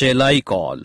Shall I call?